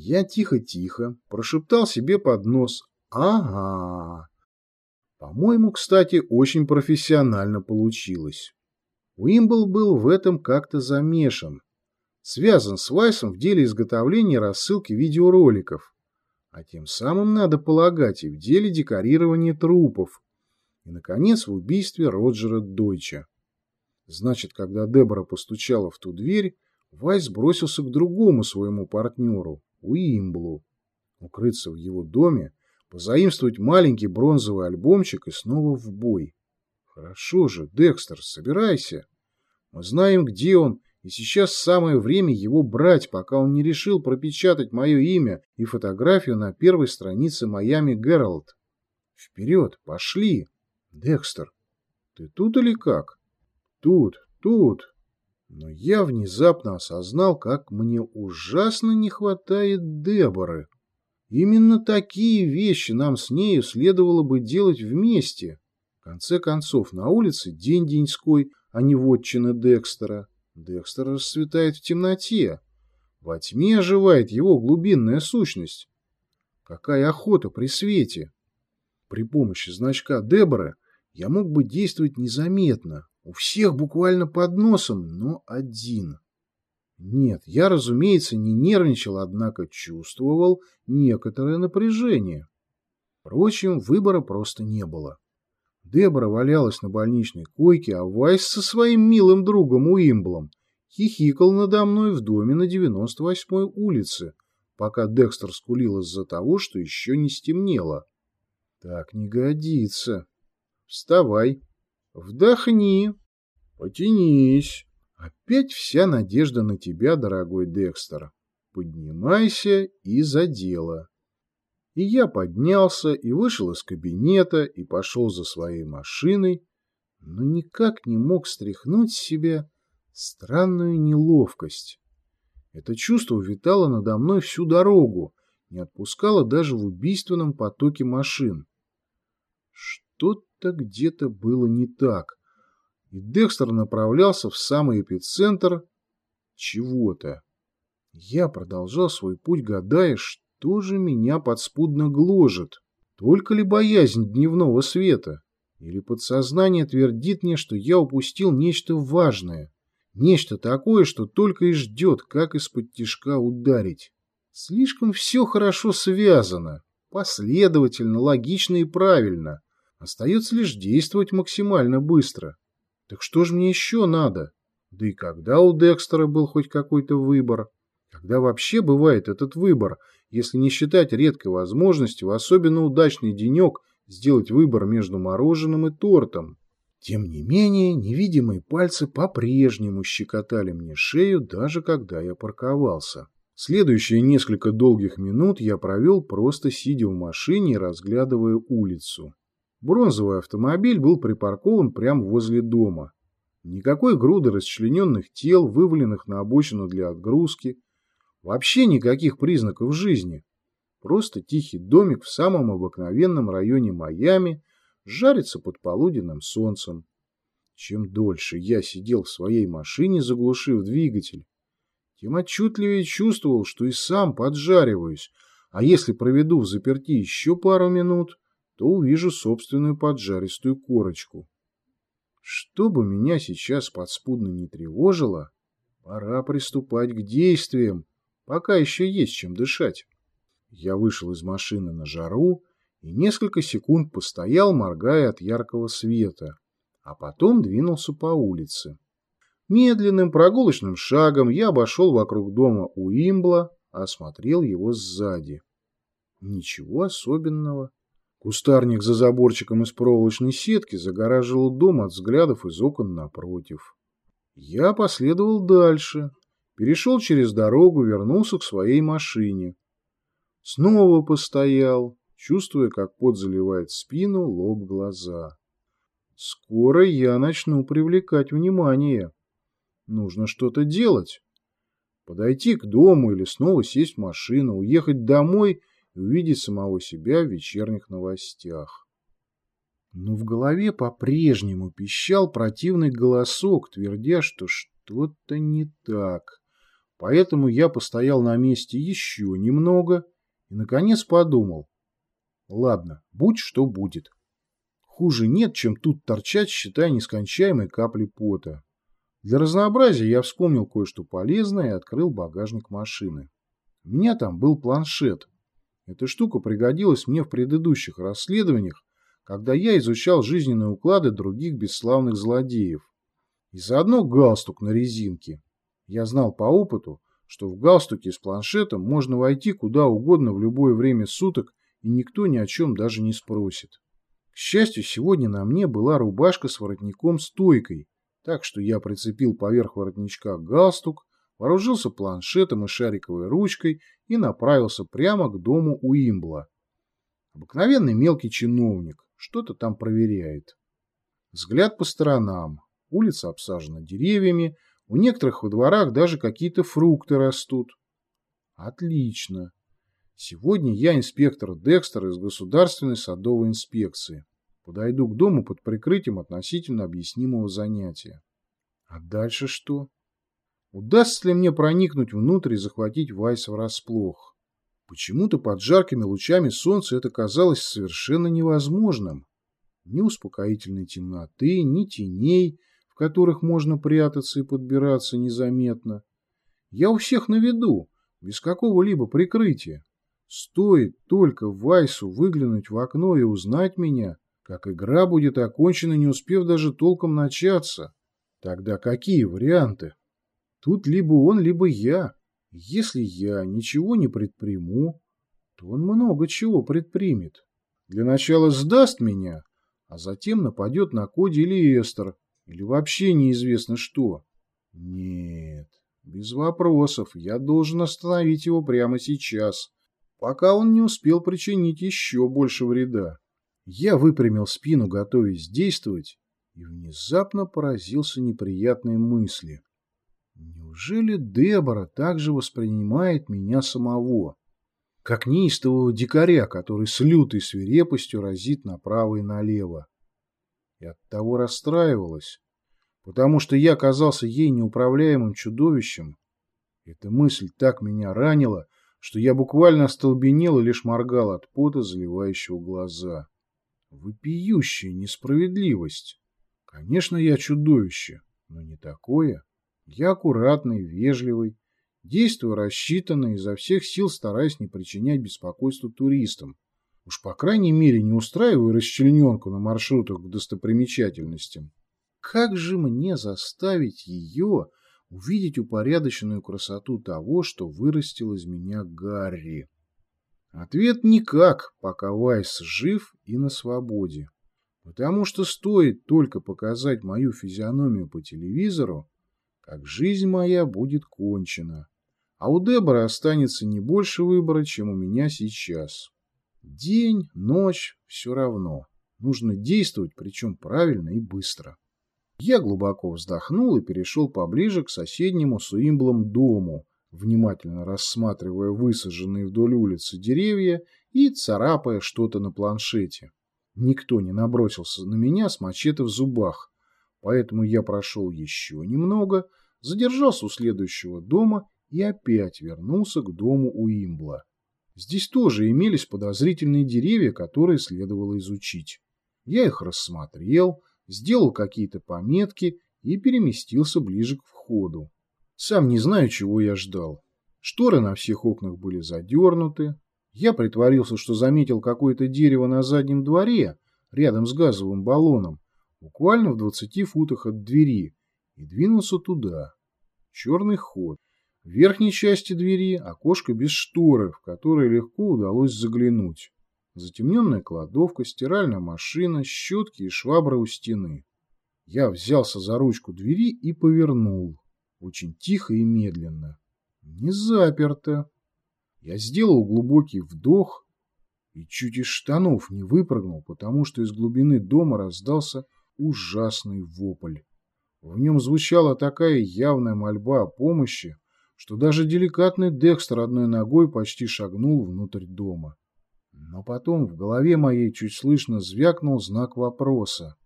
Я тихо-тихо прошептал себе под нос «Ага». По-моему, кстати, очень профессионально получилось. Уимбл был в этом как-то замешан. Связан с Вайсом в деле изготовления и рассылки видеороликов. А тем самым, надо полагать, и в деле декорирования трупов. И, наконец, в убийстве Роджера Дойча. Значит, когда Дебора постучала в ту дверь, Вайс бросился к другому своему партнеру, Уимблу. Укрыться в его доме, позаимствовать маленький бронзовый альбомчик и снова в бой. Хорошо же, Декстер, собирайся. Мы знаем, где он, и сейчас самое время его брать, пока он не решил пропечатать мое имя и фотографию на первой странице Майами Гералд. Вперед, пошли. Декстер, ты тут или как? Тут, тут. Но я внезапно осознал, как мне ужасно не хватает Деборы. Именно такие вещи нам с нею следовало бы делать вместе конце концов, на улице день деньской, а не вотчина Декстера. Декстер расцветает в темноте. Во тьме оживает его глубинная сущность. Какая охота при свете! При помощи значка Дебора я мог бы действовать незаметно, у всех буквально под носом, но один. Нет, я, разумеется, не нервничал, однако чувствовал некоторое напряжение. Впрочем, выбора просто не было. Дебора валялась на больничной койке, а Вайс со своим милым другом Уимблом хихикал надо мной в доме на 98-й улице, пока Декстер скулил из-за того, что еще не стемнело. Так не годится. Вставай. Вдохни. Потянись. Опять вся надежда на тебя, дорогой Декстер. Поднимайся и за дело. И я поднялся и вышел из кабинета и пошел за своей машиной, но никак не мог стряхнуть с себя странную неловкость. Это чувство витало надо мной всю дорогу, не отпускало даже в убийственном потоке машин. Что-то где-то было не так, и Декстер направлялся в самый эпицентр чего-то. Я продолжал свой путь, гадая, что тоже меня подспудно гложет. Только ли боязнь дневного света? Или подсознание твердит мне, что я упустил нечто важное? Нечто такое, что только и ждет, как из-под тишка ударить. Слишком все хорошо связано, последовательно, логично и правильно. Остается лишь действовать максимально быстро. Так что же мне еще надо? Да и когда у Декстера был хоть какой-то выбор? Когда вообще бывает этот выбор, если не считать редкой возможности в особенно удачный денек сделать выбор между мороженым и тортом? Тем не менее, невидимые пальцы по-прежнему щекотали мне шею, даже когда я парковался. Следующие несколько долгих минут я провел просто сидя в машине разглядывая улицу. Бронзовый автомобиль был припаркован прямо возле дома. Никакой груды расчлененных тел, вываленных на обочину для отгрузки, Вообще никаких признаков жизни. Просто тихий домик в самом обыкновенном районе Майами жарится под полуденным солнцем. Чем дольше я сидел в своей машине, заглушив двигатель, тем отчетливее чувствовал, что и сам поджариваюсь, а если проведу в заперти еще пару минут, то увижу собственную поджаристую корочку. Что бы меня сейчас подспудно не тревожило, пора приступать к действиям, Пока еще есть чем дышать. Я вышел из машины на жару и несколько секунд постоял, моргая от яркого света, а потом двинулся по улице. Медленным прогулочным шагом я обошел вокруг дома у Имбла, осмотрел его сзади. Ничего особенного. Кустарник за заборчиком из проволочной сетки загораживал дом от взглядов из окон напротив. Я последовал дальше, перешел через дорогу, вернулся к своей машине. Снова постоял, чувствуя, как пот заливает спину, лоб, глаза. Скоро я начну привлекать внимание. Нужно что-то делать. Подойти к дому или снова сесть в машину, уехать домой увидеть самого себя в вечерних новостях. Но в голове по-прежнему пищал противный голосок, твердя, что что-то не так. Поэтому я постоял на месте еще немного и, наконец, подумал. Ладно, будь что будет. Хуже нет, чем тут торчать, считая нескончаемой капли пота. Для разнообразия я вспомнил кое-что полезное и открыл багажник машины. У меня там был планшет. Эта штука пригодилась мне в предыдущих расследованиях, когда я изучал жизненные уклады других бесславных злодеев. И заодно галстук на резинке. Я знал по опыту, что в галстуке с планшетом можно войти куда угодно в любое время суток, и никто ни о чем даже не спросит. К счастью, сегодня на мне была рубашка с воротником-стойкой, так что я прицепил поверх воротничка галстук, вооружился планшетом и шариковой ручкой и направился прямо к дому Уимбла. Обыкновенный мелкий чиновник, что-то там проверяет. Взгляд по сторонам. Улица обсажена деревьями, у некоторых во дворах даже какие-то фрукты растут. Отлично. Сегодня я инспектор Декстер из Государственной садовой инспекции. Подойду к дому под прикрытием относительно объяснимого занятия. А дальше что? Удастся ли мне проникнуть внутрь и захватить Вайс врасплох? Почему-то под жаркими лучами солнца это казалось совершенно невозможным. Ни успокоительной темноты, ни теней, в которых можно прятаться и подбираться незаметно. Я у всех на виду, без какого-либо прикрытия. Стоит только Вайсу выглянуть в окно и узнать меня, как игра будет окончена, не успев даже толком начаться. Тогда какие варианты? Тут либо он, либо я. Если я ничего не предприму, то он много чего предпримет. Для начала сдаст меня, а затем нападет на Коди или Эстер, или вообще неизвестно что. Нет, без вопросов, я должен остановить его прямо сейчас, пока он не успел причинить еще больше вреда. Я выпрямил спину, готовясь действовать, и внезапно поразился неприятной мысли. Неужели Дебора также воспринимает меня самого, как неистового дикаря, который с лютой свирепостью разит направо и налево? И оттого расстраивалась, потому что я казался ей неуправляемым чудовищем. Эта мысль так меня ранила, что я буквально остолбенел и лишь моргал от пота, заливающего глаза. Вопиющая несправедливость. Конечно, я чудовище, но не такое. Я аккуратный, вежливый, действую рассчитанно, изо всех сил стараясь не причинять беспокойства туристам. Уж по крайней мере не устраиваю расчлененку на маршрутах к достопримечательностям. Как же мне заставить ее увидеть упорядоченную красоту того, что вырастил из меня Гарри? Ответ никак, пока Вайс жив и на свободе. Потому что стоит только показать мою физиономию по телевизору, как жизнь моя будет кончена. А у Дебора останется не больше выбора, чем у меня сейчас. День, ночь, все равно. Нужно действовать, причем правильно и быстро. Я глубоко вздохнул и перешел поближе к соседнему с Уимблом дому, внимательно рассматривая высаженные вдоль улицы деревья и царапая что-то на планшете. Никто не набросился на меня с мачете в зубах, Поэтому я прошел еще немного, задержался у следующего дома и опять вернулся к дому Уимбла. Здесь тоже имелись подозрительные деревья, которые следовало изучить. Я их рассмотрел, сделал какие-то пометки и переместился ближе к входу. Сам не знаю, чего я ждал. Шторы на всех окнах были задернуты. Я притворился, что заметил какое-то дерево на заднем дворе, рядом с газовым баллоном, буквально в двадцати футах от двери, и двинулся туда. Черный ход. В верхней части двери окошко без шторы, в которое легко удалось заглянуть. Затемненная кладовка, стиральная машина, щетки и швабры у стены. Я взялся за ручку двери и повернул. Очень тихо и медленно. Не заперто. Я сделал глубокий вдох и чуть из штанов не выпрыгнул, потому что из глубины дома раздался ужасный вопль. В нем звучала такая явная мольба о помощи, что даже деликатный Декстер одной ногой почти шагнул внутрь дома. Но потом в голове моей чуть слышно звякнул знак вопроса.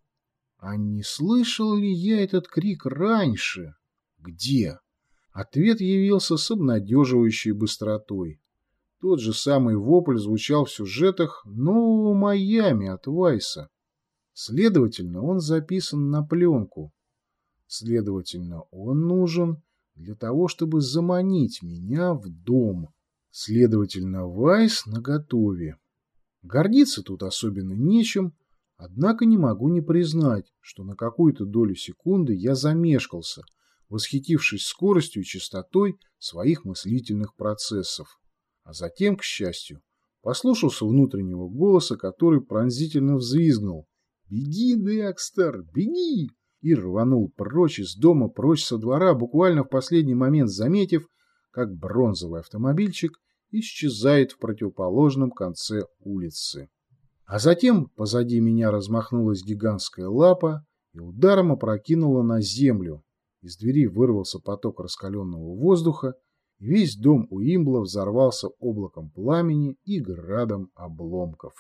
А не слышал ли я этот крик раньше? Где? Ответ явился с обнадеживающей быстротой. Тот же самый вопль звучал в сюжетах «Нового Майами» от Вайса. Следовательно, он записан на пленку. Следовательно, он нужен для того, чтобы заманить меня в дом. Следовательно, Вайс наготове. Гордиться тут особенно нечем, однако не могу не признать, что на какую-то долю секунды я замешкался, восхитившись скоростью и частотой своих мыслительных процессов. А затем, к счастью, послушался внутреннего голоса, который пронзительно взвизгнул. «Беги, Декстер, беги!» И рванул прочь из дома, прочь со двора, буквально в последний момент заметив, как бронзовый автомобильчик исчезает в противоположном конце улицы. А затем позади меня размахнулась гигантская лапа и ударом опрокинула на землю. Из двери вырвался поток раскаленного воздуха, и весь дом Уимбла взорвался облаком пламени и градом обломков.